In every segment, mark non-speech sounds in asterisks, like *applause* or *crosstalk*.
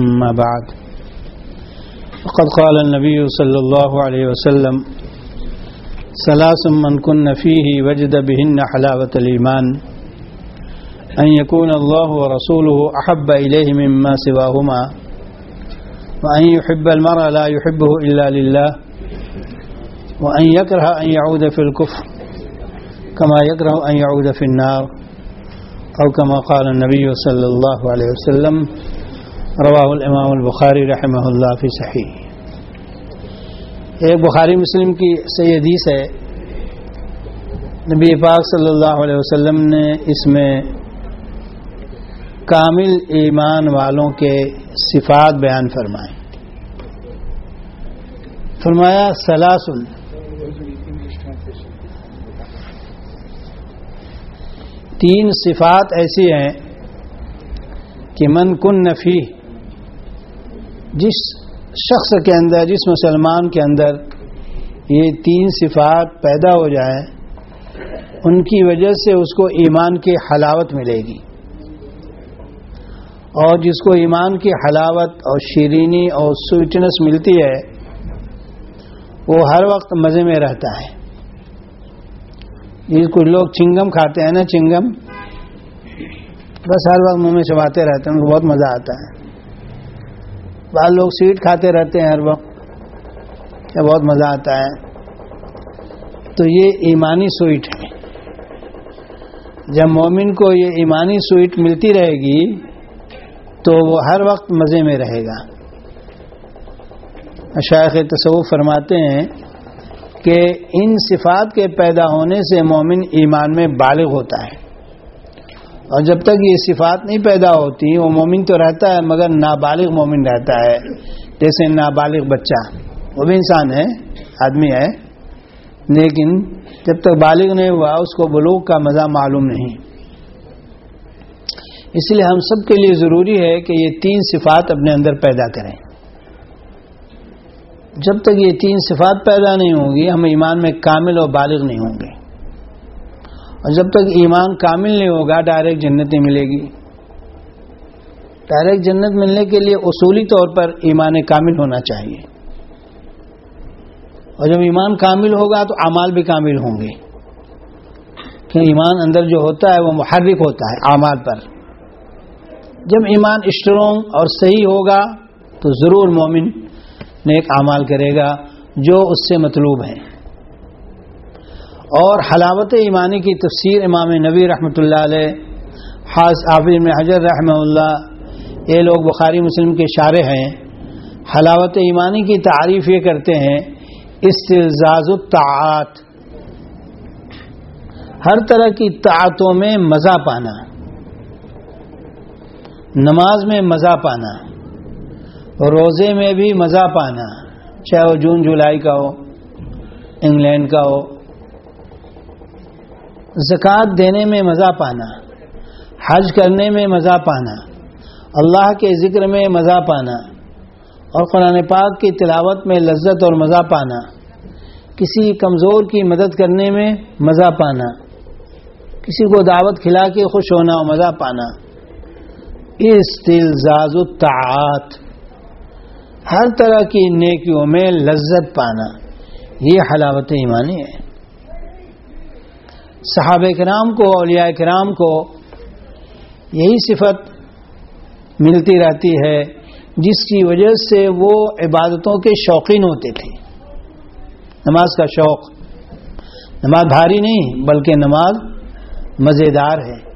أما بعد. وقد قال النبي صلى الله عليه وسلم ثلاث من كن فيه وجد بهن حلاوة الإيمان. أن يكون الله ورسوله أحب إليه مما سواهما. وأن يحب المرء لا يحبه إلا لله. وأن يكره أن يعود في الكفر كما يكره أن يعود في النار. أو كما قال النبي صلى الله عليه وسلم رواہ الامام البخاری رحمہ اللہ فی صحیح۔ ایک بخاری مسلم کی صحیح حدیث ہے۔ نبی پاک صلی اللہ علیہ وسلم نے اس میں کامل ایمان والوں کے صفات بیان فرمائے۔ فرمایا، سلاسل۔ تین صفات ایسی ہیں کہ من کن نفی جس شخص کے اندر، جس مسلمان کے اندر یہ تین صفات پیدا ہو جائے ان کی وجہ سے اس کو ایمان کی حلاوت ملے گی۔ اور جس کو ایمان کی حلاوت اور شیرینی اور سویٹنس ملتی ہے، وہ ہر وقت مزے میں رہتا ہے۔ یہ کچھ لوگ چنگم کھاتے ہیں نا، چنگم۔ بس ہر وقت منہ میں چباتے رہتے ہیں، ان کو بہت مزہ آتا ہے۔ بعض لوگ سویٹ کھاتے رہتے ہیں ہر وقت بہت مزہ آتا ہے۔ تو یہ ایمانی سویٹ ہے۔ جب مومن کو یہ ایمانی سویٹ ملتی رہے گی، تو وہ ہر وقت مزے میں رہے گا۔ شاخ تصوف فرماتے ہیں کہ ان صفات کے پیدا ہونے سے مومن ایمان میں بالغ ہوتا ہے۔ اور جب تک یہ صفات نہیں پیدا ہوتی، وہ مومن تو رہتا ہے مگر نابالغ مومن رہتا ہے۔ جیسے نابالغ بچہ، وہ بھی انسان ہے، آدمی ہے۔ لیکن جب تک بالغ نہیں ہوا، اس کو بلوغ کا مزہ معلوم نہیں۔ اس لیے ہم سب کے لیے ضروری ہے کہ یہ تین صفات اپنے اندر پیدا کریں۔ جب تک یہ تین صفات پیدا نہیں ہوں گی، ہم ایمان میں کامل اور بالغ نہیں ہوں گے۔ اور جب تک ایمان کامل نہیں ہوگا ڈائریکٹ جنت نہیں ملے گی۔ ڈائریکٹ جنت ملنے کے لیے اصولی طور پر ایمان کامل ہونا چاہیے۔ اور جب ایمان کامل ہوگا تو اعمال بھی کامل ہوں گے۔ کہ ایمان اندر جو ہوتا ہے وہ محرک ہوتا ہے اعمال پر۔ جب ایمان اسٹرونگ اور صحیح ہوگا تو ضرور مومن نیک اعمال کرے گا جو اس سے مطلوب ہیں۔ اور حلاوت ایمانی کی تفسیر امام نبی رحمۃ اللہ علیہ، حاض حافظ حجر رحمہ اللہ، یہ لوگ بخاری مسلم کے اشارے ہیں۔ حلاوت ایمانی کی تعریف یہ کرتے ہیں، استلزاز الطاعات۔ ہر طرح کی طاعتوں میں مزہ پانا۔ نماز میں مزہ پانا۔ روزے میں بھی مزہ پانا، چاہے وہ جون جولائی کا ہو، انگلینڈ کا ہو زکوٰۃ دینے میں مزہ پانا، حج کرنے میں مزہ پانا، اللہ کے ذکر میں مزہ پانا اور قرآن پاک کی تلاوت میں لذت اور مزہ پانا، کسی کمزور کی مدد کرنے میں مزہ پانا، کسی کو دعوت کھلا کے خوش ہونا اور مزہ پانا۔ استلزاز الطاعات ہر طرح کی نیکیوں میں لذت پانا، یہ حلاوت ایمانی ہے۔ صحابہ کرام کو، اولیاء کرام کو یہی صفت ملتی رہتی ہے جس کی وجہ سے وہ عبادتوں کے شوقین ہوتے تھے۔ نماز کا شوق۔ نماز بھاری نہیں، بلکہ نماز مزیدار ہے۔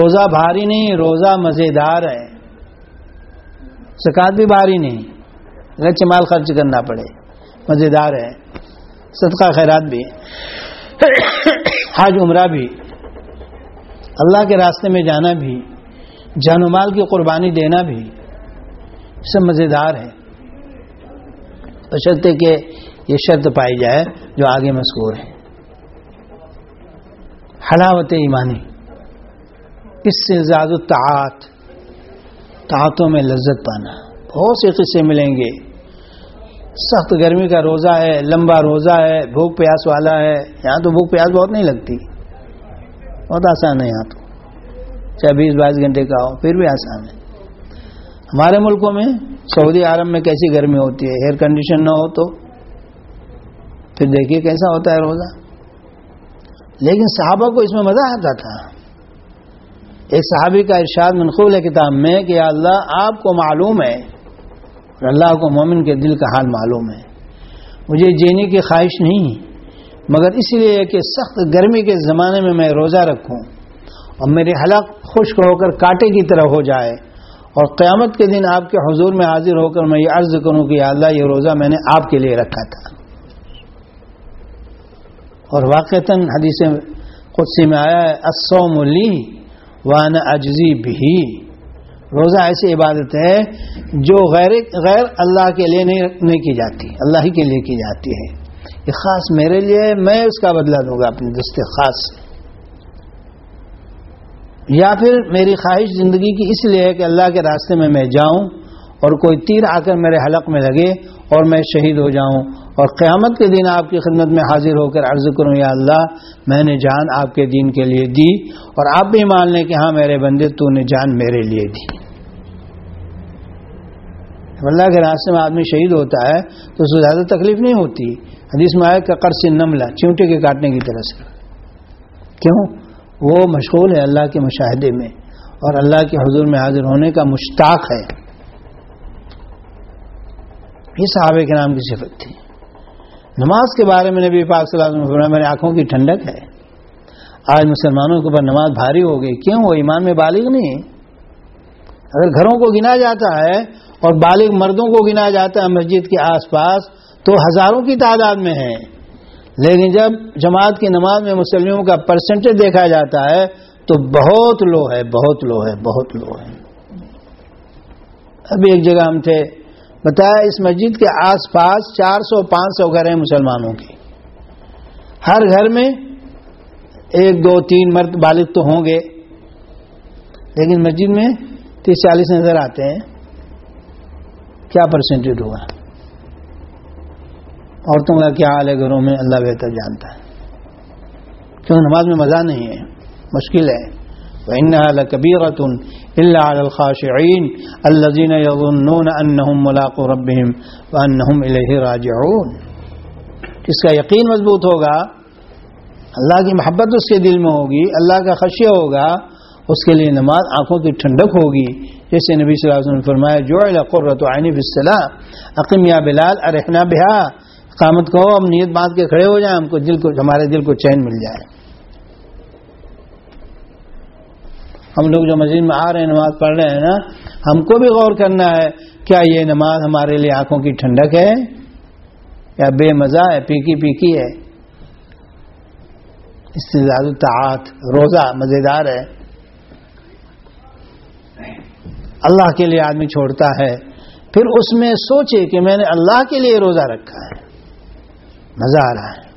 روزہ بھاری نہیں، روزہ مزیدار ہے۔ زکات بھی بھاری نہیں۔ اگر چمال خرچ کرنا پڑے، مزیدار ہے۔ صدقہ خیرات بھی۔ حج عمرہ بھی، اللہ کے راستے میں جانا بھی، جان و مال کی قربانی دینا بھی سب مزیدار ہے۔ بشرطے کہ یہ شرط پائی جائے جو آگے مذکور ہے۔ حلاوت ایمانی، اس سے زیادہ تعات تعاتوں میں لذت پانا۔ بہت سے قصے ملیں گے۔ سخت گرمی کا روزہ ہے، لمبا روزہ ہے، بھوک پیاس والا ہے۔ یہاں تو بھوک پیاس بہت نہیں لگتی۔ بہت آسان ہے یہاں تو۔ چاہے بیس بائیس گھنٹے کا ہو، پھر بھی آسان ہے۔ ہمارے ملکوں میں سعودی عرب میں کیسی گرمی ہوتی ہے؟ ایئر کنڈیشن نہ ہو تو۔ پھر دیکھیے کیسا ہوتا ہے روزہ۔ لیکن صحابہ کو اس میں مزہ آتا تھا۔ ایک صحابی کا ارشاد منقول ہے کتاب میں کہ اللہ، آپ کو معلوم ہے اللہ کو مومن کے دل کا حال معلوم ہے۔ مجھے جینے کی خواہش نہیں، مگر اس لیے کہ سخت گرمی کے زمانے میں میں روزہ رکھوں اور میرے حلق خشک ہو کر کاٹے کی طرح ہو جائے۔ اور قیامت کے دن آپ کے حضور میں حاضر ہو کر میں یہ عرض کروں کہ اللہ، یہ روزہ میں نے آپ کے لیے رکھا تھا۔ اور واقعتاً حدیث قدسی میں آیا ہے اسوم لی وان اجزی بھی روزہ ایسی عبادت ہے جو غیر غیر اللہ کے لیے نہیں کی جاتی، اللہ ہی کے لیے کی جاتی ہے۔ یہ خاص میرے لیے، میں اس کا بدلہ دوں گا اپنے دست خاص۔ سے یا پھر میری خواہش زندگی کی اس لیے ہے کہ اللہ کے راستے میں میں جاؤں اور کوئی تیر آ کر میرے حلق میں لگے اور میں شہید ہو جاؤں۔ اور قیامت کے دن آپ کی خدمت میں حاضر ہو کر عرض کروں، یا اللہ، میں نے جان آپ کے دین کے لیے دی اور آپ بھی مان لیں کہ ہاں میرے بندے، تو نے جان میرے لیے دی۔ اللہ کے راستے میں آدمی شہید ہوتا ہے، تو اس کو زیادہ تکلیف نہیں ہوتی۔ حدیث میں آئے کہ قرض نملہ چونٹے کے کاٹنے کی طرح سے۔ کیوں؟ وہ مشغول ہے اللہ کے مشاہدے میں اور اللہ کے حضور میں حاضر ہونے کا مشتاق ہے۔ یہ صحابہ کے نام کی صفت تھی۔ نماز کے بارے میں نبی پاک صلی اللہ علیہ وسلم میرے آنکھوں کی ٹھنڈک ہے۔ آج مسلمانوں کے اوپر نماز بھاری ہو گئی۔ کیوں؟ وہ ایمان میں بالغ نہیں اگر گھروں کو گنا جاتا ہے اور بالغ مردوں کو گنا جاتا ہے مسجد کے آس پاس، تو ہزاروں کی تعداد میں ہے لیکن جب جماعت کی نماز میں مسلموں کا پرسنٹیج دیکھا جاتا ہے، تو بہت لو ہے، بہت لو ہے، بہت لو ہے۔ ابھی ایک جگہ ہم تھے بتایا اس مسجد کے آس پاس چار سو پانچ سو گھر ہیں مسلمانوں کے۔ ہر گھر میں ایک دو تین مرد بالغ تو ہوں گے۔ لیکن مسجد میں تیس چالیس نظر آتے ہیں۔ کیا پرسنٹیج ہوگا؟ عورتوں کا کیا حال ہے گھروں میں؟ اللہ بہتر جانتا ہے۔ کیوں نماز میں مزہ نہیں ہے؟ مشکل ہے۔ وإنها لكبيرة إلا على الخاشعين الذين يظنون أنهم ملاقو ربهم وأنهم إليه راجعون. اس کا یقین مضبوط ہوگا، اللہ کی محبت اس کے دل میں ہوگی، اللہ کا خشیہ ہوگا، اس کے لیے نماز آنکھوں کی ٹھنڈک ہوگی۔ جیسے نبی صلی اللہ علیہ وسلم نے فرمایا جو قرۃ عینی بصلاح عقیم یا بلال، ارحنا بہا، قامت کہو ہم نیت باندھ کے کھڑے ہو جائیں، ہم کو دل کو، ہمارے دل کو چین مل جائے۔ ہم لوگ جو مسجد میں آ رہے ہیں، نماز پڑھ رہے ہیں نا، ہم کو بھی غور کرنا ہے، کیا یہ نماز ہمارے لیے آنکھوں کی ٹھنڈک ہے؟ یا بے مزہ ہے پیکی پیکی ہے؟ اس سے زیادہ تعات روزہ مزیدار ہے۔ اللہ کے لیے آدمی چھوڑتا ہے، پھر اس میں سوچے کہ میں نے اللہ کے لیے روزہ رکھا ہے۔ مزہ آ رہا ہے۔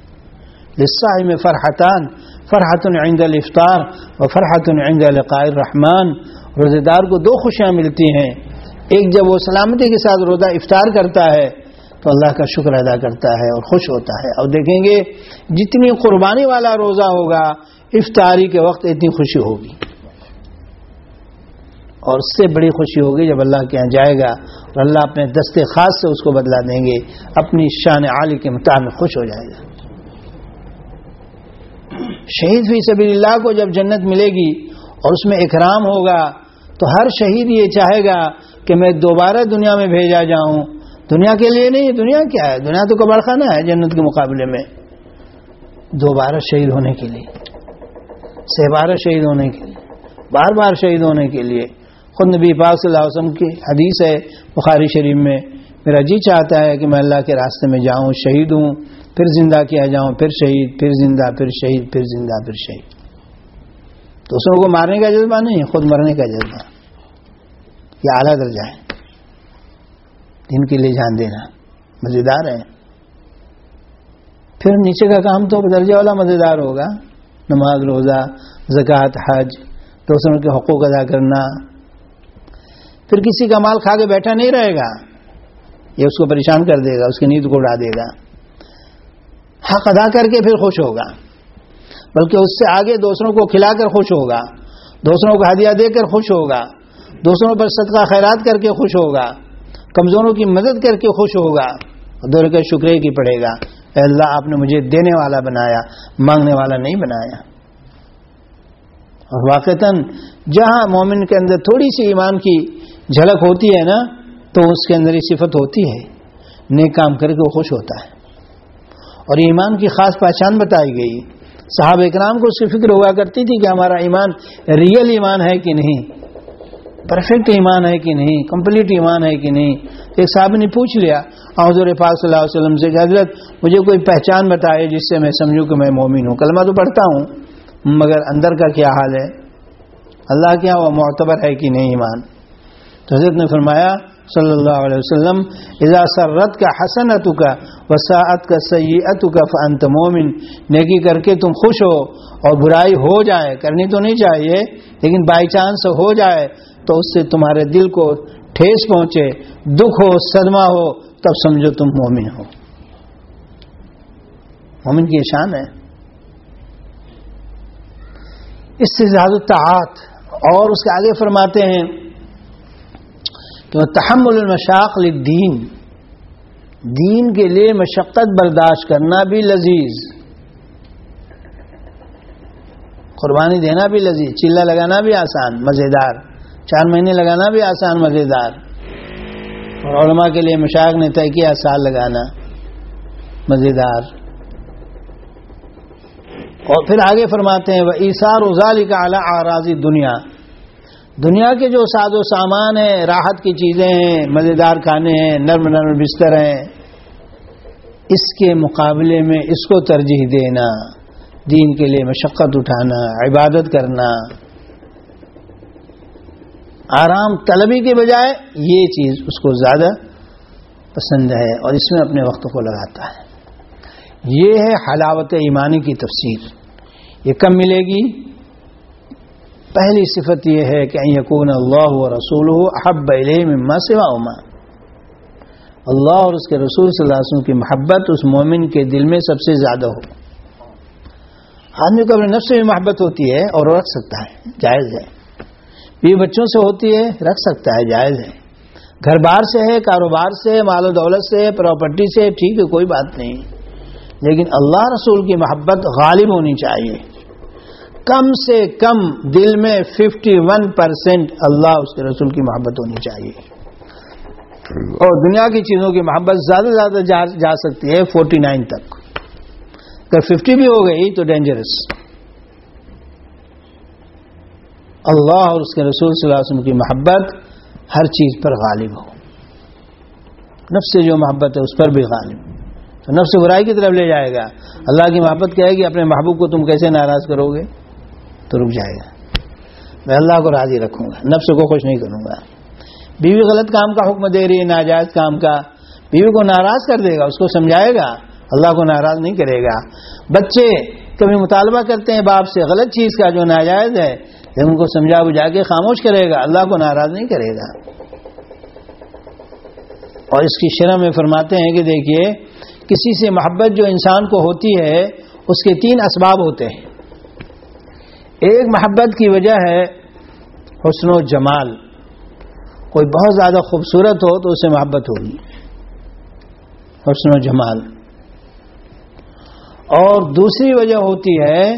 لسا میں فرحتان فرحت عند الافطار اور فرحت عند لقاء الرحمان روزے دار کو دو خوشیاں ملتی ہیں. ایک جب وہ سلامتی کے ساتھ روزہ افطار کرتا ہے، تو اللہ کا شکر ادا کرتا ہے اور خوش ہوتا ہے۔ اور دیکھیں گے جتنی قربانی والا روزہ ہوگا، افطاری کے وقت اتنی خوشی ہوگی۔ اور اس سے بڑی خوشی ہوگی جب اللہ کے یہاں جائے گا اور اللہ اپنے دستے خاص سے اس کو بدلا دیں گے، اپنی شان عالی کے مطابق خوش ہو جائے گا۔ شہید فی سبیل اللہ کو جب جنت ملے گی اور اس میں اکرام ہوگا، تو ہر شہید یہ چاہے گا کہ میں دوبارہ دنیا میں بھیجا جاؤں۔ دنیا کے لیے نہیں، دنیا کیا ہے؟ دنیا تو کبڑ خانہ ہے جنت کے مقابلے میں۔ دوبارہ شہید ہونے کے لیے۔ سہ بارہ شہید ہونے کے لیے۔ بار بار شہید ہونے کے لیے۔ خود نبی پاک صلی اللہ علیہ وسلم کی حدیث ہے، بخاری شریف میں۔ میرا جی چاہتا ہے کہ میں اللہ کے راستے میں جاؤں، شہید ہوں۔ پھر زندہ کیا جاؤں، پھر شہید، پھر زندہ، پھر شہید، پھر زندہ، پھر شہید۔ دوسروں کو مارنے کا جذبہ نہیں، خود مرنے کا جذبہ۔ یہ اعلیٰ درجہ ہے۔ جن کے لیے جان دینا۔ مزیدار ہے۔ پھر نیچے کا کام تو درجہ والا مزیدار ہوگا۔ نماز، روزہ، زکوٰۃ، حج دوسروں کے حقوق ادا کرنا۔ پھر کسی کا مال کھا کے بیٹھا نہیں رہے گا۔ یہ اس کو پریشان کر دے گا، اس کی نیند کو اڑا دے گا۔ حق ادا کر کے پھر خوش ہوگا۔ بلکہ اس سے آگے دوسروں کو کھلا کر خوش ہوگا۔ دوسروں کو ہدیہ دے کر خوش ہوگا۔ دوسروں پر صدقہ خیرات کر کے خوش ہوگا۔ کمزوروں کی مدد کر کے خوش ہوگا۔ دور کے شکریہ کی پڑے گا۔ اے اللہ، آپ نے مجھے دینے والا بنایا، مانگنے والا نہیں بنایا۔ اور واقعتاً جہاں مومن کے اندر تھوڑی سی ایمان کی جھلک ہوتی ہے نا، تو اس کے اندر یہ صفت ہوتی ہے۔ نیک کام کر کے وہ خوش ہوتا ہے۔ اور ایمان کی خاص پہچان بتائی گئی۔ صاحب اکرام کو اس کی فکر ہوا کرتی تھی کہ ہمارا ایمان ریئل ایمان ہے کہ نہیں؟ پرفیکٹ ایمان ہے کہ نہیں؟ کمپلیٹ ایمان ہے کہ نہیں؟ ایک صاحب نے پوچھ لیا، حضور پاک صلی اللہ علیہ وسلم سے کہ حضرت، مجھے کوئی پہچان بتائے جس سے میں سمجھوں کہ میں مومن ہوں؟ کلمہ تو پڑھتا ہوں، مگر اندر کا کیا حال ہے؟ اللہ کیا وہ معتبر ہے کہ نہیں ایمان؟ تو حضرت نے فرمایا صلی اللہ علیہ وسلم اذا سرت کا حسنت کا وساعت کا سیت کا فنت مومن نیکی کر کے تم خوش ہو اور برائی ہو جائے، کرنی تو نہیں چاہیے، لیکن بائی چانس ہو جائے تو اس سے تمہارے دل کو ٹھیس پہنچے، دکھ ہو، صدمہ ہو، تب سمجھو تم مومن ہو۔ مومن کی شان ہے۔ اس سے زیادہ تعات اور اس کے آگے فرماتے ہیں کہ وہ تحمل المشاق للدین۔ دین کے لیے مشقت برداشت کرنا بھی لذیذ۔ قربانی دینا بھی لذیذ۔ چلا لگانا بھی آسان، مزیدار۔ چار مہینے لگانا بھی آسان، مزیدار۔ اور علماء کے لیے مشاق نے طے کیا، سال لگانا، مزیدار۔ اور پھر آگے فرماتے ہیں وہ ایسار ازالی کا اعلیٰ آراضی دنیا دنیا کے جو ساز و سامان ہیں، راحت کی چیزیں ہیں، مزیدار کھانے ہیں، نرم نرم بستر ہیں، اس کے مقابلے میں اس کو ترجیح دینا، دین کے لیے مشقت اٹھانا، عبادت کرنا، آرام طلبی کے بجائے یہ چیز اس کو زیادہ پسند ہے اور اس میں اپنے وقت کو لگاتا ہے۔ یہ ہے حلاوت ایمانی کی تفسیر۔ یہ کب ملے گی؟ پہلی صفت یہ ہے کہ یقون اللہ و رسول ہو احب مما سوا اما اللہ اور اس کے رسول صلی اللہ علیہ وسلم کی محبت اس مومن کے دل میں سب سے زیادہ ہو۔ آدمی کو اپنے نفس میں محبت ہوتی ہے اور رکھ سکتا ہے، جائز ہے۔ بیوی بچوں سے ہوتی ہے، رکھ سکتا ہے، جائز ہے۔ گھر بار سے ہے، کاروبار سے، مال و دولت سے، پراپرٹی سے، ٹھیک ہے، کوئی بات نہیں۔ لیکن اللہ رسول کی محبت غالب ہونی چاہیے۔ کم سے کم دل میں ففٹی ون پرسینٹ اللہ اس کے رسول کی محبت ہونی چاہیے۔ اور دنیا کی چیزوں کی محبت زیادہ سے زیادہ جا سکتی ہے فورٹی نائن تک۔ اگر ففٹی بھی ہو گئی تو ڈینجرس اللہ اور اس کے رسول صلی اللہ علیہ وسلم کی محبت ہر چیز پر غالب ہو۔ نفس سے جو محبت ہے اس پر بھی غالب۔ تو نفس برائی کی طرف لے جائے گا۔ اللہ کی محبت کہے گی، اپنے محبوب کو تم کیسے ناراض کرو گے؟ تو رک جائے گا۔ میں اللہ کو راضی رکھوں گا، نفس کو خوش نہیں کروں گا۔ بیوی غلط کام کا حکم دے رہی ہے، ناجائز کام کا۔ بیوی کو ناراض کر دے گا، اس کو سمجھائے گا۔ اللہ کو ناراض نہیں کرے گا۔ بچے کبھی مطالبہ کرتے ہیں باپ سے غلط چیز کا جو ناجائز ہے جب ان کو سمجھا بجھا کے خاموش کرے گا، اللہ کو ناراض نہیں کرے گا۔ اور اس کی شرح میں فرماتے ہیں کہ دیکھیے، کسی سے محبت جو انسان کو ہوتی ہے، اس کے تین اسباب ہوتے ہیں۔ ایک محبت کی وجہ ہے حسن و جمال۔ کوئی بہت زیادہ خوبصورت ہو تو اسے محبت ہوگی۔ حسن و جمال۔ اور دوسری وجہ ہوتی ہے،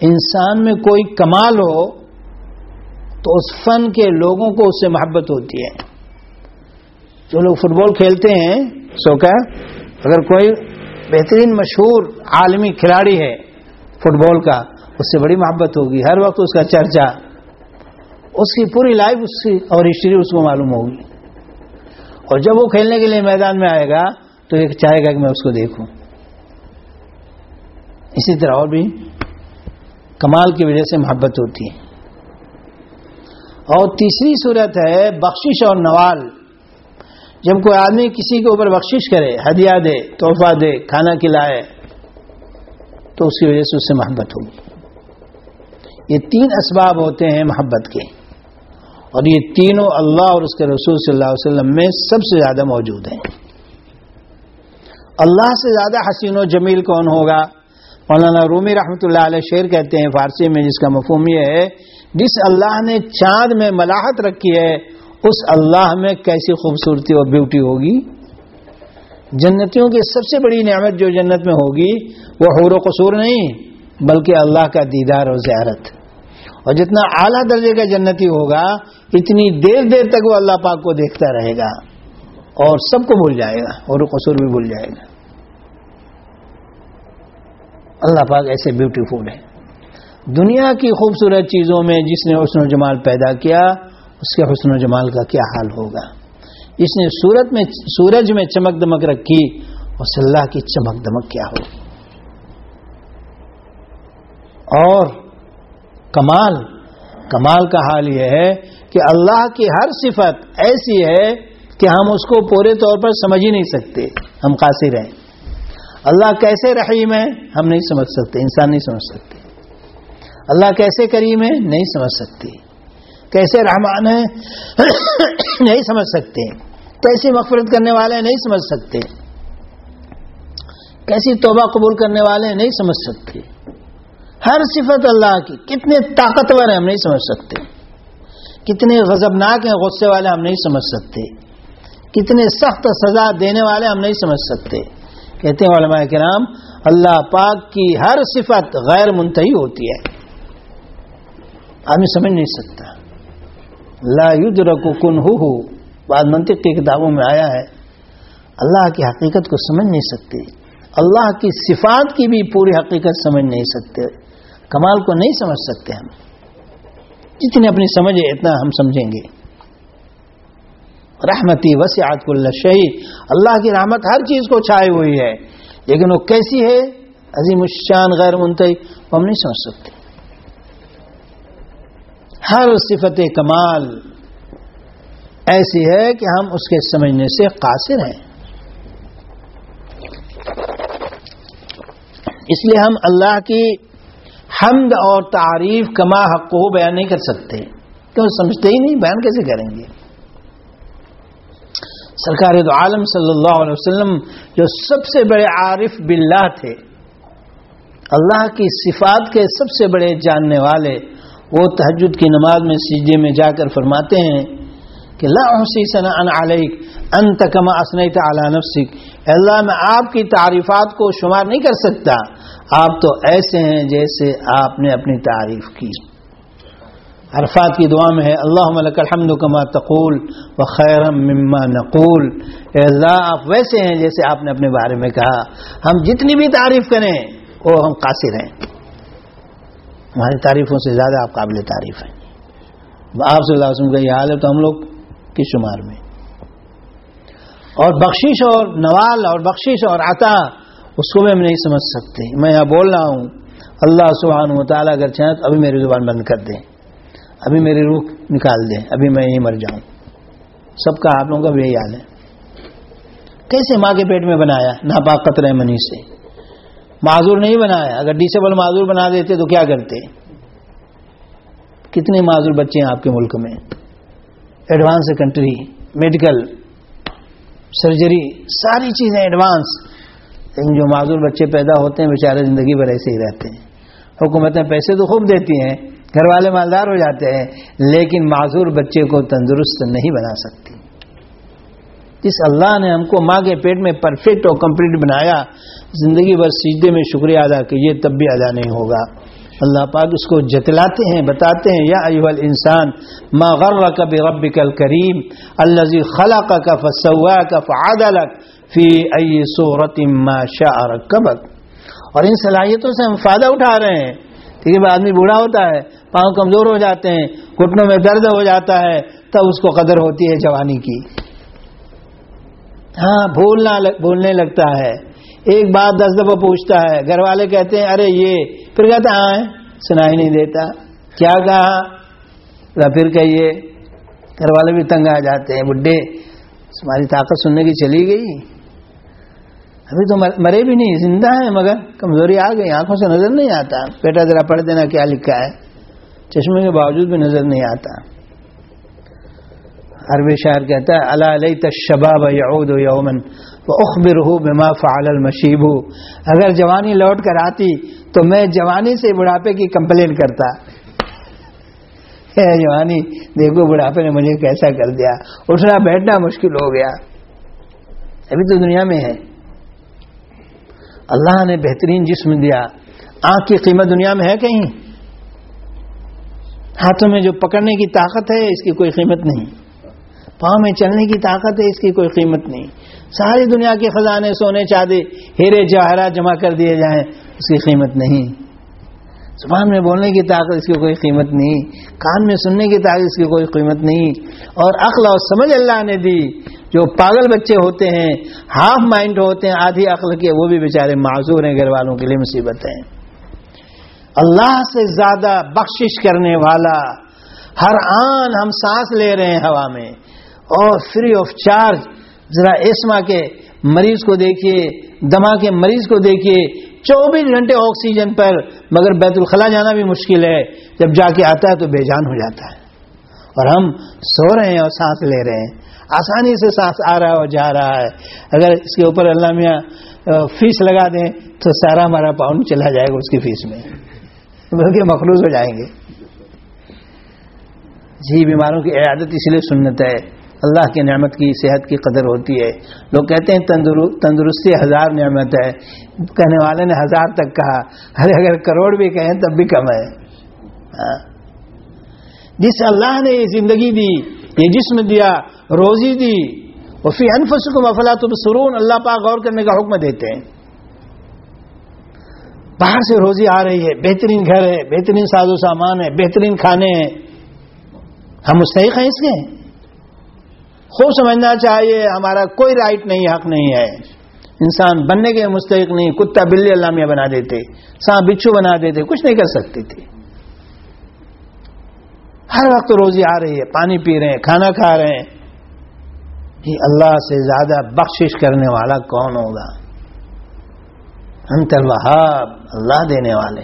انسان میں کوئی کمال ہو تو اس فن کے لوگوں کو اس سے محبت ہوتی ہے۔ جو لوگ فٹ بال کھیلتے ہیں، سو کا اگر کوئی بہترین مشہور عالمی کھلاڑی ہے فٹ بال کا اس سے بڑی محبت ہوگی۔ ہر وقت اس کا چرچا، اس کی پوری لائف اس کی اور ہسٹری اس کو معلوم ہوگی۔ اور جب وہ کھیلنے کے لیے میدان میں آئے گا، تو یہ چاہے گا کہ میں اس کو دیکھوں۔ اسی طرح اور بھی کمال کی وجہ سے محبت ہوتی ہے۔ اور تیسری صورت ہے بخشش اور نوال۔ جب کوئی آدمی کسی کے اوپر بخشش کرے، ہدیہ دے، تحفہ دے، کھانا کھلائے، تو اس کی وجہ سے اس سے محبت ہوگی۔ یہ تین اسباب ہوتے ہیں محبت کے اور یہ تینوں اللہ اور اس کے رسول صلی اللہ علیہ وسلم میں سب سے زیادہ موجود ہیں۔ اللہ سے زیادہ حسین و جمیل کون ہوگا؟ مولانا رومی رحمۃ اللہ علیہ شعر کہتے ہیں فارسی میں، جس کا مفہوم یہ ہے، جس اللہ نے چاند میں ملاحت رکھی ہے، اس اللہ میں کیسی خوبصورتی اور بیوٹی ہوگی؟ جنتیوں کی سب سے بڑی نعمت جو جنت میں ہوگی، وہ حور و قصور نہیں، بلکہ اللہ کا دیدار اور زیارت۔ اور جتنا اعلیٰ درجے کا جنتی ہوگا، اتنی دیر دیر تک وہ اللہ پاک کو دیکھتا رہے گا اور سب کو بھول جائے گا اور قصور بھی بھول جائے گا۔ اللہ پاک ایسے بیوٹیفل ہے دنیا کی خوبصورت چیزوں میں جس نے حسن و جمال پیدا کیا، اس کے حسن و جمال کا کیا حال ہوگا؟ اس نے سورت میں، سورج میں چمک دمک رکھی، اس اللہ کی چمک دمک کیا ہوگی؟ اور کمال۔ کمال کا حال یہ ہے کہ اللہ کی ہر صفت ایسی ہے کہ ہم اس کو پورے طور پر سمجھ ہی نہیں سکتے۔ ہم قاصر ہیں۔ اللہ کیسے رحیم ہے ہم نہیں سمجھ سکتے، انسان نہیں سمجھ سکتے۔ اللہ کیسے کریم ہے نہیں سمجھ سکتے۔ کیسے رحمان ہے *coughs* نہیں سمجھ سکتے۔ کیسی مغفرت کرنے والے نہیں سمجھ سکتے۔ کیسی توبہ قبول کرنے والے نہیں سمجھ سکتے۔ ہر صفت اللہ کی کتنے طاقتور ہیں ہم نہیں سمجھ سکتے کتنے غضبناک ہیں غصے والے ہم نہیں سمجھ سکتے کتنے سخت سزا دینے والے ہم نہیں سمجھ سکتے کہتے ہیں علماء کرام اللہ پاک کی ہر صفت غیر منتحی ہوتی ہے آدمی سمجھ نہیں سکتا لا یدرک کن ہو بعد منطق کی کتابوں میں آیا ہے اللہ کی حقیقت کو سمجھ نہیں سکتے اللہ کی صفات کی بھی پوری حقیقت سمجھ نہیں سکتے کمال کو نہیں سمجھ سکتے ہم۔ جتنی اپنی سمجھ ہے اتنا ہم سمجھیں گے۔ رحمتی وسیعت اللہ شہید۔ اللہ کی رحمت ہر چیز کو چھائے ہوئی ہے۔ لیکن وہ کیسی ہے؟ عظیم الشان غیر منتحی وہ ہم نہیں سمجھ سکتے۔ ہر صفت کمال ایسی ہے کہ ہم اس کے سمجھنے سے قاصر ہیں۔ اس لیے ہم اللہ کی حمد اور تعریف کما حق کو بیان نہیں کر سکتے۔ کیوں؟ سمجھتے ہی نہیں، بیان کیسے کریں گے؟ سرکار دو عالم صلی اللہ علیہ وسلم جو سب سے بڑے عارف باللہ تھے، اللہ کی صفات کے سب سے بڑے جاننے والے، وہ تحجد کی نماز میں سیجے میں جا کر فرماتے ہیں کہ لا ثنا ان علیک، انت کما اسنیت علی نفسک اللہ میں آپ کی تعریفات کو شمار نہیں کر سکتا۔ آپ تو ایسے ہیں جیسے آپ نے اپنی تعریف کی۔ عرفات کی دعا میں ہے اللہ ملک الحمد کما تقول و خیرم مما نقول۔ اللہ، آپ ویسے ہیں جیسے آپ نے اپنے بارے میں کہا۔ ہم جتنی بھی تعریف کریں، وہ ہم قاصر ہیں۔ ہماری تعریفوں سے زیادہ آپ قابل تعریف ہیں۔ آپ صلی اللہ علیہ وسلم کا یہ حال ہے تو ہم لوگ کے شمار میں۔ اور بخشش اور نوال اور بخشش اور عطا، اس کو بھی ہم نہیں سمجھ سکتے۔ میں یہاں بول رہا ہوں، اللہ سبحانہ و تعالیٰ اگر چاہیں تو ابھی میری زبان بند کر دیں ابھی میری روح نکال دیں ابھی میں یہیں مر جاؤں۔ سب کا آپ لوگوں کا بھی یہی حال ہے۔ کیسے ماں کے پیٹ میں بنایا؟ ناپاک قطر منی سے۔ معذور نہیں بنایا۔ اگر ڈسیبل معذور بنا دیتے تو کیا کرتے؟ کتنے معذور بچے ہیں آپ کے ملک میں۔ ایڈوانس کنٹری میڈیکل سرجری، ساری چیزیں ایڈوانس۔ لیکن جو معذور بچے پیدا ہوتے ہیں، بیچارے زندگی بھر ایسے ہی رہتے ہیں۔ حکومتیں پیسے تو خوب دیتی ہیں گھر والے مالدار ہو جاتے ہیں، لیکن معذور بچے کو تندرست نہیں بنا سکتی۔ جس اللہ نے ہم کو ماں کے پیٹ میں پرفیکٹ اور کمپلیٹ بنایا، زندگی بھر سیدھے میں شکریہ ادا کیجیے، تب بھی ادا نہیں ہوگا۔ اللہ پاک اس کو جتلاتے ہیں، بتاتے ہیں، یا ایوہ الانسان، ما غرک بربک الکریم اللذی خلقک فسواک فعدلک فی ای صورت ما شاء رکبک۔ اور ان صلاحیتوں سے ہم فائدہ اٹھا رہے ہیں۔ ٹھیک ہے آدمی بوڑھا ہوتا ہے، پاؤں کمزور ہو جاتے ہیں، گھٹنوں میں درد ہو جاتا ہے، تب اس کو قدر ہوتی ہے جوانی کی۔ ہاں بھولنا بھولنے لگتا ہے۔ ایک بات دس دفعہ پوچھتا ہے، گھر والے کہتے ہیں، ارے یہ، پھر کہتا ہاں سنا ہی نہیں دیتا۔ کیا کہا؟ پھر کہیے، گھر والے بھی تنگ آ جاتے ہیں، بڈھے، تمہاری طاقت سننے کی چلی گئی۔ ابھی تو مرے بھی نہیں، زندہ ہے مگر کمزوری آ گئی، آنکھوں سے نظر نہیں آتا۔ بیٹا ذرا پڑھ دینا کیا لکھا ہے۔ چشمے کے باوجود بھی نظر نہیں آتا۔ عربی شاعر کہتا ہے اللہ علیہ تشباب یعود یومن وہ اخبر ہوں بما فعال المشیب. اگر جوانی لوٹ کر آتی تو میں جوانی سے بڑھاپے کی کمپلین کرتا۔ جوانی، دیکھو بڑھاپے نے مجھے کیسا کر دیا۔ اٹھنا بیٹھنا مشکل ہو گیا۔ ابھی تو دنیا میں ہے۔ اللہ نے بہترین جسم دیا۔ آنکھ کی قیمت دنیا میں ہے کہیں؟ ہاتھوں میں جو پکڑنے کی طاقت ہے، اس کی کوئی قیمت نہیں۔ پاؤں میں چلنے کی طاقت ہے، اس کی کوئی قیمت نہیں۔ ساری دنیا کے خزانے، سونے چاندی ہیرے، جواہرات جمع کر دیے جائیں، اس کی قیمت نہیں۔ زبان میں بولنے کی طاقت اس کی کوئی قیمت نہیں۔ کان میں سننے کی طاقت اس کی کوئی قیمت نہیں۔ اور عقل اور سمجھ اللہ نے دی۔ جو پاگل بچے ہوتے ہیں، ہاف مائنڈ ہوتے ہیں، آدھی عقل کے، وہ بھی بیچارے معذور ہیں، گھر والوں کے لیے مصیبت ہیں۔ اللہ سے زیادہ بخشش کرنے والا، ہر آن ہم سانس لے رہے ہیں ہوا میں۔ اور فری آف چارج ذرا ایسما کے مریض کو دیکھیے، دما کے مریض کو دیکھیے۔ چوبیس گھنٹے آکسیجن پر، مگر بیت الخلا جانا بھی مشکل ہے۔ جب جا کے آتا ہے تو بے جان ہو جاتا ہے۔ اور ہم سو رہے ہیں اور سانس لے رہے ہیں۔ آسانی سے سانس آ رہا ہے اور جا رہا ہے۔ اگر اس کے اوپر اللہ میاں فیس لگا دیں تو سارا ہمارا پاؤنڈ چلا جائے گا اس کی فیس میں۔ بلکہ مخلوص ہو جائیں گے۔ جی بیماروں کی عیادت اس لیے سنت ہے۔ اللہ کی نعمت کی صحت کی قدر ہوتی ہے۔ لوگ کہتے ہیں تندرستی ہزار نعمت ہے۔ کہنے والے نے ہزار تک کہا۔ ارے، اگر کروڑ بھی کہیں تب بھی کم ہے۔ ہاں۔ جس اللہ نے یہ زندگی دی، یہ جسم دیا، روزی دی اور پھر انفس کو مفلا تو سرون اللہ پاک غور کرنے کا حکم دیتے ہیں۔ باہر سے روزی آ رہی ہے، بہترین گھر ہے، بہترین ساز و سامان ہے، بہترین کھانے ہیں۔ ہم مستحق ہیں اس کے؟ خوب سمجھنا چاہیے، ہمارا کوئی رائٹ نہیں، حق نہیں ہے۔ انسان بننے کے مستحق نہیں، کتا بلی علامہ بنا دیتے، سانپ بچھو بنا دیتے، کچھ نہیں کر سکتے تھے ہر وقت روزی آ رہی ہے، پانی پی رہے ہیں، کھانا کھا رہے ہیں۔ یہ اللہ سے زیادہ بخشش کرنے والا کون ہوگا؟ انت الوہاب، اللہ دینے والے۔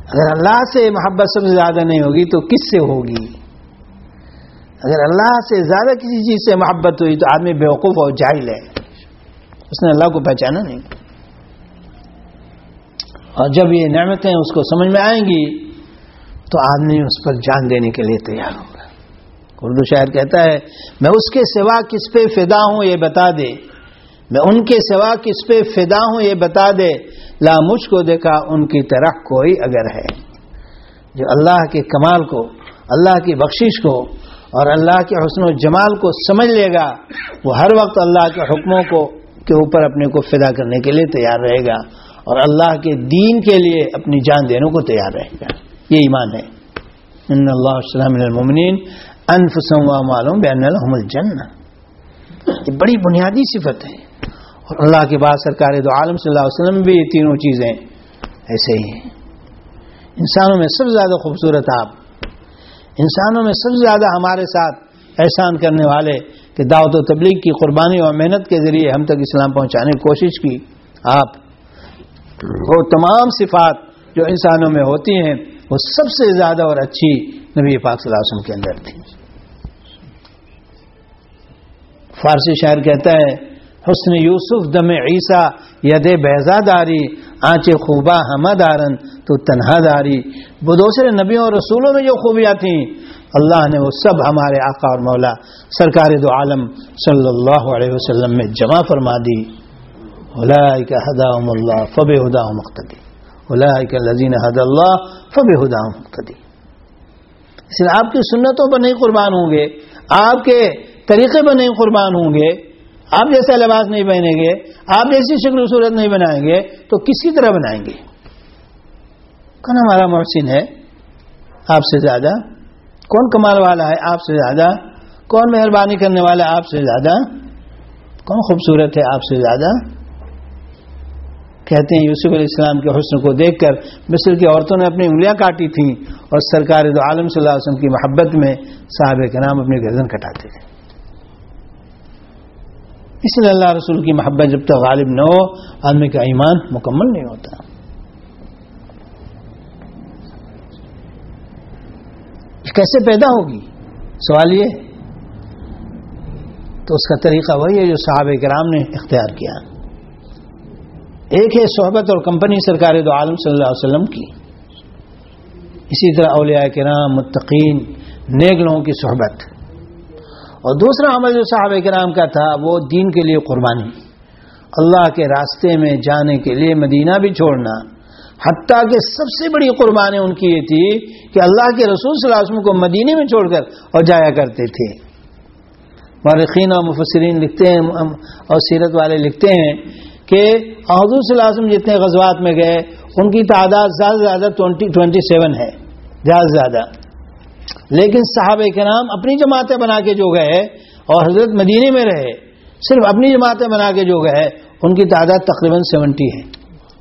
اگر اللہ سے محبت سب سے زیادہ نہیں ہوگی تو کس سے ہوگی؟ اگر اللہ سے زیادہ کسی چیز سے محبت ہوئی تو آدمی بیوقوف اور جاہل ہے۔ اس نے اللہ کو پہچانا نہیں۔ اور جب یہ نعمتیں اس کو سمجھ میں آئیں گی تو آدمی اس پر جان دینے کے لیے تیار ہوگا۔ اردو شاعر کہتا ہے، میں اس کے سوا کس پہ فدا ہوں یہ بتا دے۔ میں ان کے سوا کس پہ فدا ہوں یہ بتا دے۔ لا مجھ کو دیکھا، ان کی طرح کوئی اگر ہے۔ جو اللہ کے کمال کو، اللہ کی بخشش کو اور اللہ کے حسن و جمال کو سمجھ لے گا، وہ ہر وقت اللہ کے حکموں کو، کے اوپر اپنے کو فدا کرنے کے لیے تیار رہے گا۔ اور اللہ کے دین کے لیے اپنی جان دینے کو تیار رہے گا۔ یہ ایمان ہے۔ ان اللہ السلام المنین انفسم و معلوم بین الحمل جن یہ بڑی بنیادی صفت ہے۔ اور اللہ کے بعد سرکار دو عالم صلی اللہ علیہ وسلم بھی یہ تینوں چیزیں ایسے ہی ہیں۔ انسانوں میں سب سے زیادہ خوبصورت آپ انسانوں میں سب سے زیادہ ہمارے ساتھ احسان کرنے والے کہ دعوت و تبلیغ کی قربانی اور محنت کے ذریعے ہم تک اسلام پہنچانے کی کوشش کی۔ آپ وہ تمام صفات جو انسانوں میں ہوتی ہیں، وہ سب سے زیادہ اور اچھی نبی پاک صلی اللہ علیہ وسلم کے اندر تھی فارسی شاعر کہتا ہے، حسن یوسف دم عیسیٰ، ید بیزا داری آنچ خوبا ہم دارن تو تنہا داری۔ وہ دوسرے نبیوں اور رسولوں میں جو خوبیاں تھیں، اللہ نے وہ سب ہمارے آقا اور مولا سرکار دو عالم صلی اللہ علیہ وسلم میں جمع فرما دی۔ ہدا اللہ فب ہدا مختدی لذین حد اللہ فب ہدا مختدی اس لیے آپ کی سنتوں پر نہیں قربان ہوں گے، آپ کے طریقے پر نہیں قربان ہوں گے آپ جیسا لباس نہیں پہنیں گے، آپ جیسی شکل و صورت نہیں بنائیں گے، تو کس کی طرح بنائیں گے۔ کون ہمارا محسن ہے؟ آپ سے زیادہ۔ کون کمال والا ہے؟ آپ سے زیادہ۔ کون مہربانی کرنے والا ہے؟ آپ سے زیادہ۔ کون خوبصورت ہے؟ آپ سے زیادہ۔ کہتے ہیں یوسف علیہ السلام کے حسن کو دیکھ کر مصر کی عورتوں نے اپنی انگلیاں کاٹی تھیں اور سرکار دو عالم صلی اللہ علیہ وسلم کی محبت میں صاحب کے نام اپنی گردن کٹاتے تھے۔ اس لیے اللہ رسول کی محبت جب تک غالب نہ ہو، آدمی کا ایمان مکمل نہیں ہوتا۔ کیسے پیدا ہوگی؟ سوال یہ۔ تو اس کا طریقہ وہی ہے جو صحابہ کرام نے اختیار کیا۔ ایک ہے صحبت اور کمپنی سرکار دو عالم صلی اللہ علیہ وسلم کی۔ اسی طرح اولیاء کرام، متقین، نیک لوگوں کی صحبت۔ اور دوسرا عمل جو صحابہ کرام کا تھا، وہ دین کے لیے قربانی۔ اللہ کے راستے میں جانے کے لیے مدینہ بھی چھوڑنا۔ حتیٰ کہ سب سے بڑی قربانی ان کی یہ تھی کہ اللہ کے رسول صلی اللہ علیہ وسلم کو مدینے میں چھوڑ کر اور جایا کرتے تھے۔ مارخین اور مفسرین لکھتے ہیں اور سیرت والے لکھتے ہیں کہ حضور صلی اللہ علیہ وسلم جتنے غزوات میں گئے، ان کی تعداد زیادہ سے زیادہ ٹوینٹی سیون ہے۔ زیادہ سے زیادہ۔ لیکن صحابہ کے نام اپنی جماعتیں بنا کے جو گئے اور حضرت مدینے میں رہے، صرف اپنی جماعتیں بنا کے جو گئے، ان کی تعداد تقریباً سیونٹی ہے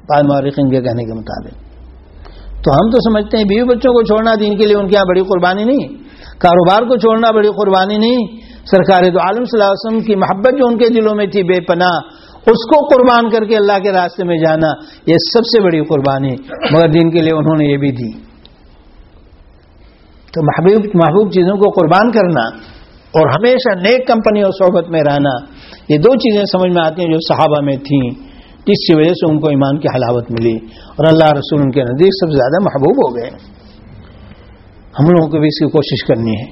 بعد مورخین کے کہنے کے مطابق۔ تو ہم تو سمجھتے ہیں بیوی بچوں کو چھوڑنا دین کے لیے ان کے یہاں بڑی قربانی نہیں، کاروبار کو چھوڑنا بڑی قربانی نہیں، سرکار تو عالم صلی اللہ علیہ وسلم کی محبت جو ان کے دلوں میں تھی، بے پناہ، اس کو قربان کر کے اللہ کے راستے میں جانا، یہ سب سے بڑی قربانی، مگر دین کے لیے انہوں نے یہ بھی دی۔ تو محبوب محبوب چیزوں کو قربان کرنا اور ہمیشہ نیک کمپنی اور صحبت میں رہنا، یہ دو چیزیں سمجھ میں آتی ہیں جو صحابہ میں تھیں، جس کی وجہ سے ان کو ایمان کی حلاوت ملی اور اللہ رسول ان کے نزدیک سب سے زیادہ محبوب ہو گئے۔ ہم لوگوں کو بھی اس کی کوشش کرنی ہے،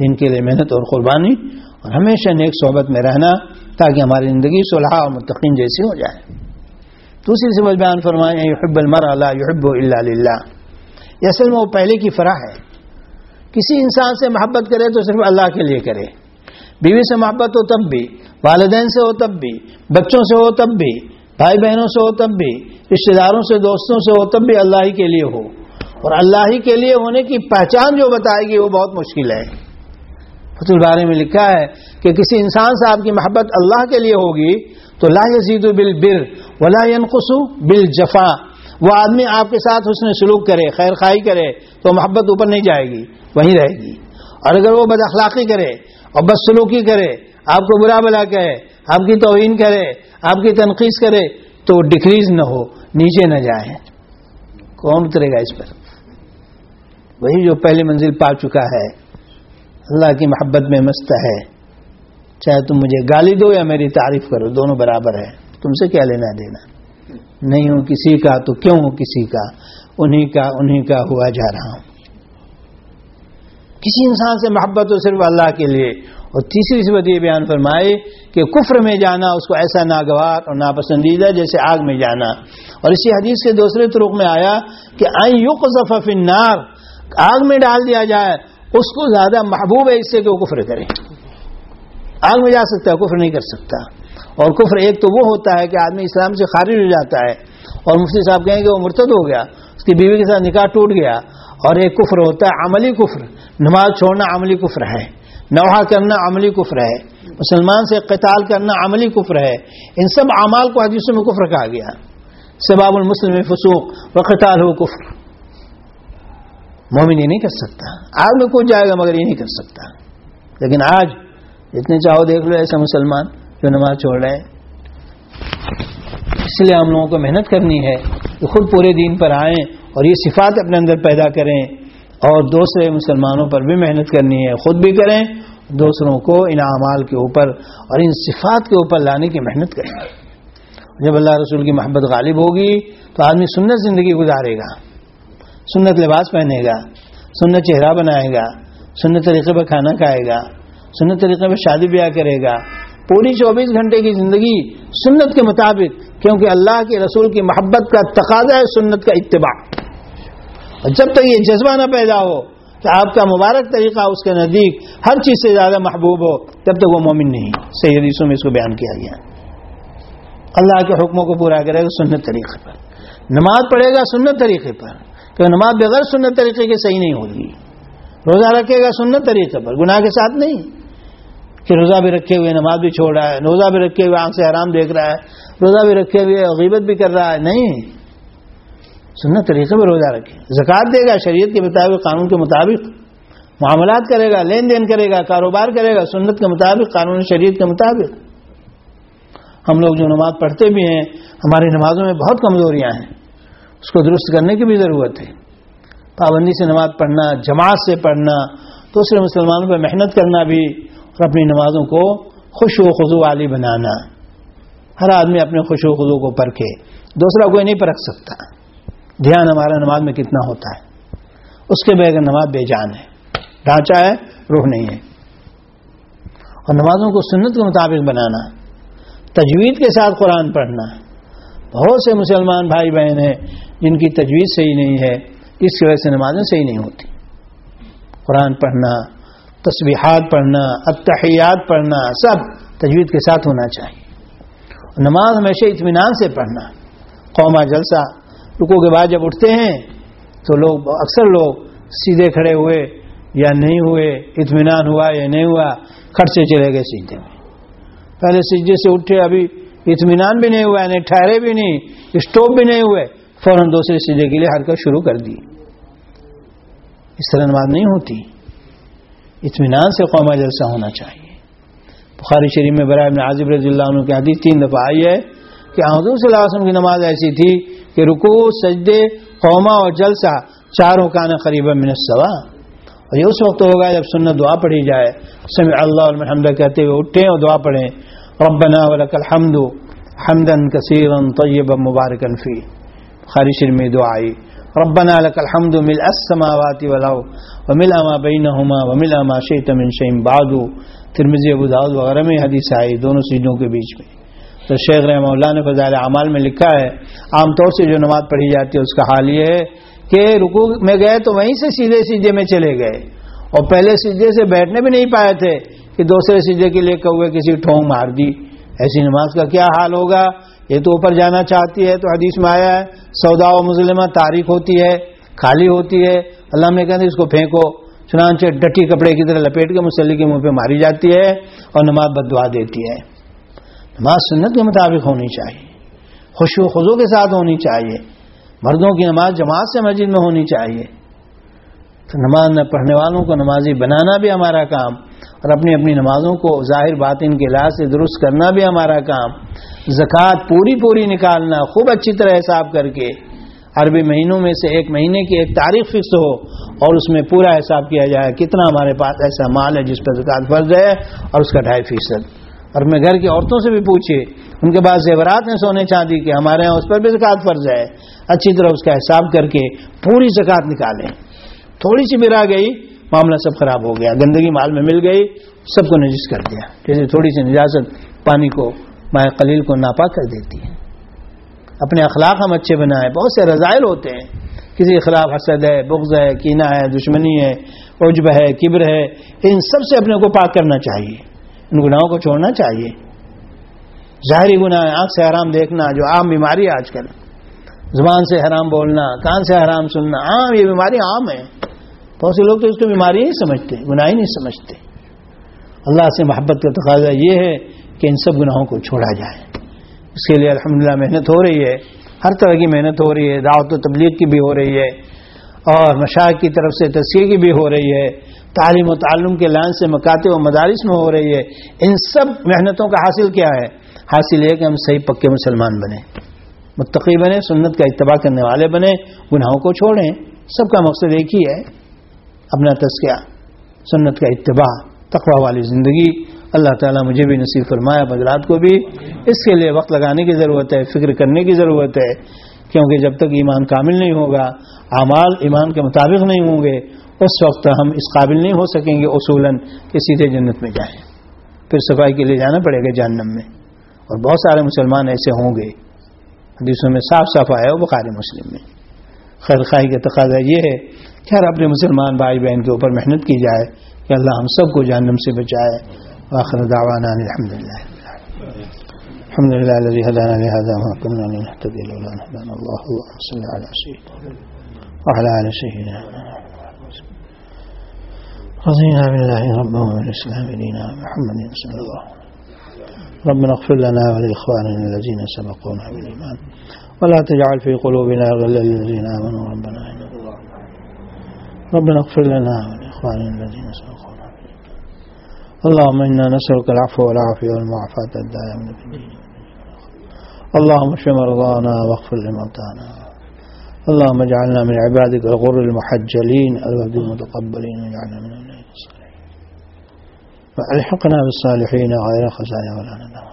جن کے لیے محنت اور قربانی اور ہمیشہ نیک صحبت میں رہنا تاکہ ہماری زندگی صلح اور متقین جیسی ہو جائے۔ دوسری سمجھ بیان فرمائیں، یحب المر اللہ یحب اللہ یہ اصل میں وہ پہلے کی فرح ہے۔ کسی انسان سے محبت کرے تو صرف اللہ کے لیے کرے۔ بیوی سے محبت ہو تب بھی، والدین سے ہو تب بھی، بچوں سے ہو تب بھی، بھائی بہنوں سے ہو تب بھی رشتے داروں سے، دوستوں سے ہو تب بھی اللہ ہی کے لیے ہو۔ اور اللہ ہی کے لیے ہونے کی پہچان جو بتائے گی وہ بہت مشکل ہے۔ فت البارے میں لکھا ہے کہ کسی انسان سے آپ کی محبت اللہ کے لیے ہوگی تو لا یزید بل بر ولا ينقص بل جفا وہ آدمی آپ کے ساتھ حسن سلوک کرے، خیر خائی کرے، تو محبت اوپر نہیں جائے گی، وہیں رہے گی۔ اور اگر وہ بد اخلاقی کرے اور بد سلوکی کرے، آپ کو برا بلا کہے، آپ کی توہین کرے، آپ کی تنقید کرے، تو ڈکریز نہ ہو، نیچے نہ جائے کون اترے گا اس پر؟ وہی جو پہلی منزل پا چکا ہے۔ اللہ کی محبت میں مست ہے۔ چاہے تم مجھے گالی دو یا میری تعریف کرو، دونوں برابر ہے تم سے کیا لینا دینا؟ نہیں ہوں کسی کا تو کیوں ہوں کسی کا؟ انہی کا انہی کا ہوا جا رہا ہوں۔ کسی انسان سے محبت ہو صرف اللہ کے لیے۔ اور تیسری صفت یہ بیان فرمائے کہ کفر میں جانا اس کو ایسا ناگوار اور ناپسندیدہ جیسے آگ میں جانا۔ اور اسی حدیث کے دوسرے طرق میں آیا کہ آئی النار، آگ میں ڈال دیا جائے، اس کو زیادہ محبوب ہے اس سے کہ وہ کفر کرے۔ آگ میں جا سکتا ہے، کفر نہیں کر سکتا۔ اور کفر ایک تو وہ ہوتا ہے کہ آدمی اسلام سے خارج ہو جاتا ہے اور مفتی صاحب کہیں کہ وہ مرتد ہو گیا، اس کی بیوی کے ساتھ نکاح ٹوٹ گیا اور ایک کفر ہوتا ہے، عملی کفر۔ نماز چھوڑنا عملی کفر ہے، نوحہ کرنا عملی کفر ہے، مسلمان سے قتال کرنا عملی کفر ہے۔ ان سب اعمال کو حدیثوں میں کفر کہا گیا۔ سباب المسلم فسوق و قتال ہو کفر۔ مومن یہ نہیں کر سکتا۔ آج میں کچھ جائے گا مگر یہ نہیں کر سکتا۔ لیکن آج اتنے چاہو دیکھ لو ایسے مسلمان۔ جو نماز چھوڑ رہے ہیں۔ اس لیے ہم لوگوں کو محنت کرنی ہے کہ خود پورے دین پر آئیں اور یہ صفات اپنے اندر پیدا کریں اور دوسرے مسلمانوں پر بھی محنت کرنی ہے، خود بھی کریں، دوسروں کو ان اعمال کے اوپر اور ان صفات کے اوپر لانے کی محنت کریں۔ جب اللہ رسول کی محبت غالب ہوگی تو آدمی سنت زندگی گزارے گا، سنت لباس پہنے گا، سنت چہرہ بنائے گا، سنت طریقے پہ کھانا کھائے گا، سنت طریقے پہ شادی بیاہ کرے گا پوری چوبیس گھنٹے کی زندگی سنت کے مطابق، کیونکہ اللہ کے رسول کی محبت کا تقاضا ہے سنت کا اتباع۔ اور جب تک یہ جذبہ نہ پیدا ہو کہ آپ کا مبارک طریقہ اس کے نزدیک ہر چیز سے زیادہ محبوب ہو، تب تک وہ مومن نہیں۔ صحیح حدیثوں میں اس کو بیان کیا گیا۔ اللہ کے حکموں کو پورا کرے گا سنت طریقے پر۔ نماز پڑھے گا سنت طریقے پر۔ کہ نماز بغیر سنت طریقے کے صحیح نہیں ہوگی۔ روزہ رکھے گا سنت طریقے پر۔ گناہ کے ساتھ نہیں۔ کہ روزہ بھی رکھے ہوئے، نماز بھی چھوڑ رہا ہے، روزہ بھی رکھے ہوئے، آنکھ سے آرام دیکھ رہا ہے، روزہ بھی رکھے ہوئے، غیبت بھی کر رہا ہے۔ نہیں۔ سنت طریقے میں روزہ رکھے۔ زکات دے گا، شریعت کے مطابق، قانون کے مطابق۔ معاملات کرے گا، لین دین کرے گا، کاروبار کرے گا، سنت کے مطابق، قانون شریعت کے مطابق۔ ہم لوگ جو نماز پڑھتے بھی ہیں، ہماری نمازوں میں بہت کمزوریاں ہیں۔ اس کو درست کرنے کی بھی ضرورت ہے۔ پابندی سے نماز پڑھنا، جماعت سے پڑھنا، دوسرے مسلمانوں پہ محنت کرنا بھی اور اپنی نمازوں کو خوش و خضو والی بنانا۔ ہر آدمی اپنے خوش و خضو کو پرکھے۔ دوسرا کوئی نہیں پرکھ سکتا۔ دھیان ہمارا نماز میں کتنا ہوتا ہے۔ اس کے بغیر نماز بے جان ہے۔ ڈھانچہ ہے، روح نہیں ہے۔ اور نمازوں کو سنت کے مطابق بنانا۔ تجوید کے ساتھ قرآن پڑھنا۔ بہت سے مسلمان بھائی بہن ہیں جن کی تجویز صحیح نہیں ہے، اس کی وجہ سے نمازیں صحیح نہیں ہوتی۔ قرآن پڑھنا۔ تصویحات پڑھنا اتحیات پڑھنا، سب تجوید کے ساتھ ہونا چاہیے۔ نماز ہمیشہ اطمینان سے پڑھنا۔ قوما جلسہ رکو کے بعد جب اٹھتے ہیں، تو لوگ، اکثر لوگ سیدھے کھڑے ہوئے، یا نہیں ہوئے، اطمینان ہوا یا نہیں ہوا کھٹ سے چلے گئے سیدھے۔ میں پہلے سیدھے سے اٹھے، ابھی اطمینان بھی نہیں ہوا یعنی ٹھہرے بھی نہیں اسٹوپ بھی نہیں ہوئے، فوراً دوسرے سیدھے کے لیے حرکت شروع کر دی۔ اس طرح نماز نہیں ہوتی۔ اطمینان سے قوما جلسہ ہونا چاہیے۔ بخاری شریف میں برائے عاظب رضی اللہ عنہ کی حدیث تین دفعہ آئی ہے کہ حضور صلی اللہ علیہ وسلم کی نماز ایسی تھی کہ رکو سجدے قوما اور جلسہ چاروں کا نا قریب منصوا اور یہ اس وقت ہوگا جب سنت دعا پڑھی جائے۔ سمع اللہ الحمد کہتے ہوئے اٹھیں اور دعا پڑھیں۔ ربنا ولک الحمد حمدن کثیرا طیبا مبارکا فی خاری شریف میں دعا آئی۔ ربنا لك الحمد ملء السماوات والارض۔ وملء ما بينهما وملء ما شئت من شيء بعد. ترمذی، ابو وغیرہ میں حدیث آئی، دونوں چیزوں کے بیچ میں. تو شیخ رحمہ اللہ نے فضائل اعمال میں لکھا ہے، عام طور سے جو نماز پڑھی جاتی ہے، اس کا حال یہ ہے کہ رکوع میں گئے تو وہیں سے سیدھے سیدھے میں چلے گئے۔ اور پہلے سیدھے سے بیٹھنے بھی نہیں پائے تھے کہ دوسرے سیدھے کے لیے کہوے کسی ٹھونگ مار دی۔ ایسی نماز کا کیا حال ہوگا؟ یہ تو اوپر جانا چاہتی ہے، تو حدیث میں آیا ہے سودا و مظلمہ تاریخ ہوتی ہے۔ خالی ہوتی ہے۔ اللہ میں کہتے اس کو پھینکو، چنانچہ ڈٹی کپڑے کی طرح لپیٹ کے مسلی کے منہ پہ ماری جاتی ہے اور نماز بدوا دیتی ہے۔ نماز سنت کے مطابق ہونی چاہیے۔ خوش و خزو کے ساتھ ہونی چاہیے۔ مردوں کی نماز جماعت سے مسجد میں ہونی چاہیے۔ تو نماز نہ پڑھنے والوں کو نمازی بنانا بھی ہمارا کام اور اپنی اپنی نمازوں کو ظاہر بات ان کے لحاظ سے درست کرنا بھی ہمارا کام۔ زکوٰۃ پوری پوری نکالنا، خوب اچھی طرح حساب کر کے عربی مہینوں میں سے ایک مہینے کی ایک تاریخ فکس ہو اور اس میں پورا حساب کیا جائے کتنا ہمارے پاس ایسا مال ہے جس پر زکوٰۃ فرض ہے اور اس کا ڈھائی فیصد۔ اور میں گھر کی عورتوں سے بھی پوچھے، ان کے پاس زیورات ہیں سونے چاندی کے، ہمارے یہاں اس پر بھی زکوٰۃ فرض ہے۔ اچھی طرح اس کا حساب کر کے پوری زکوٰۃ نکالیں۔ تھوڑی سی برا گئی، معاملہ سب خراب ہو گیا، گندگی مال میں مل گئی، سب کو نجس کر دیا۔ جیسے تھوڑی سی نجازت پانی کو مائع قلیل کو ناپا کر دیتی ہے۔ اپنے اخلاق ہم اچھے بنائیں۔ بہت سے رضائل ہوتے ہیں۔ کسی کے خلاف حسد ہے، بغض ہے، کینہ ہے، دشمنی ہے، عجب ہے، کبر ہے، ان سب سے اپنے کو پاک کرنا چاہیے۔ ان گناہوں کو چھوڑنا چاہیے۔ ظاہری گناہ آنکھ سے حرام دیکھنا، جو عام بیماری ہے آج کل۔ زبان سے حرام بولنا، کان سے حرام سننا، عام یہ بیماری عام ہے بہت سے لوگ تو اس کو بیماری نہیں سمجھتے گناہ ہی نہیں سمجھتے۔ اللہ سے محبت کا تقاضا یہ ہے کہ ان سب گناہوں کو چھوڑا جائے۔ اس کے لیے الحمدللہ محنت ہو رہی ہے۔ ہر طرح کی محنت ہو رہی ہے، دعوت و تبلیغ کی بھی ہو رہی ہے اور مشاق کی طرف سے تصویر کی بھی ہو رہی ہے۔ تعلیم و تعلم کے لائن سے مکاتے و مدارس میں ہو رہی ہے۔ ان سب محنتوں کا حاصل کیا ہے؟ حاصل یہ کہ ہم صحیح پکے مسلمان بنے متقی بنے سنت کا اتباع کرنے والے بنے گناہوں کو چھوڑیں۔ سب کا مقصد ایک ہی ہے، اپنا تسکیہ سنت کا اتباع، تقوی والی زندگی۔ اللہ تعالیٰ مجھے بھی نصیب فرمایا بدرات کو بھی اس کے لیے وقت لگانے کی ضرورت ہے، فکر کرنے کی ضرورت ہے، کیونکہ جب تک ایمان کامل نہیں ہوگا، اعمال ایمان کے مطابق نہیں ہوں گے، اس وقت ہم اس قابل نہیں ہو سکیں گے اصولاً کہ سیدھے جنت میں جائیں۔ پھر صفائی کے لیے جانا پڑے گا جہنم میں۔ اور بہت سارے مسلمان ایسے ہوں گے، حدیثوں میں صاف صاف آیا وہ بخاری مسلم میں۔ خیر خواہ کا تقاضا یہ ہے کہ ہر اپنے مسلمان بھائی بہن کے اوپر محنت کی جائے، کہ اللہ ہم سب کو جہنم سے بچائے۔ وآخر دعوانا الحمد لله الحمد لله الذي هدانا لهذا وما كنا لنهتدي لولا أن هدانا الله. اللهم صل على سيدنا وعلى آل سيدنا رضينا بالله ربا وبالاسلام دينا محمد صلى الله ربنا اغفر لنا ولإخواننا الذين سبقونا بالإيمان. ولا تجعل في قلوبنا غلا للذين آمنوا ربنا إنك ربنا اغفر لنا ولإخواننا الذين سبقونا اللهم إنا نسألك العفو والعافية والمعافاة الدائمة. في اللهم اشف مرضانا واغفر لموتانا. اللهم اجعلنا من عبادك الغر المحجلين الود المتقبلين واجعلنا من أولئك الصالحين. فألحقنا بالصالحين غير خزايا ولا ندم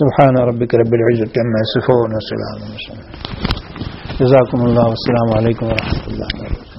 سبحان ربك رب العزة عما يصفون وسلام جزاكم الله والسلام عليكم ورحمة الله وبركاته.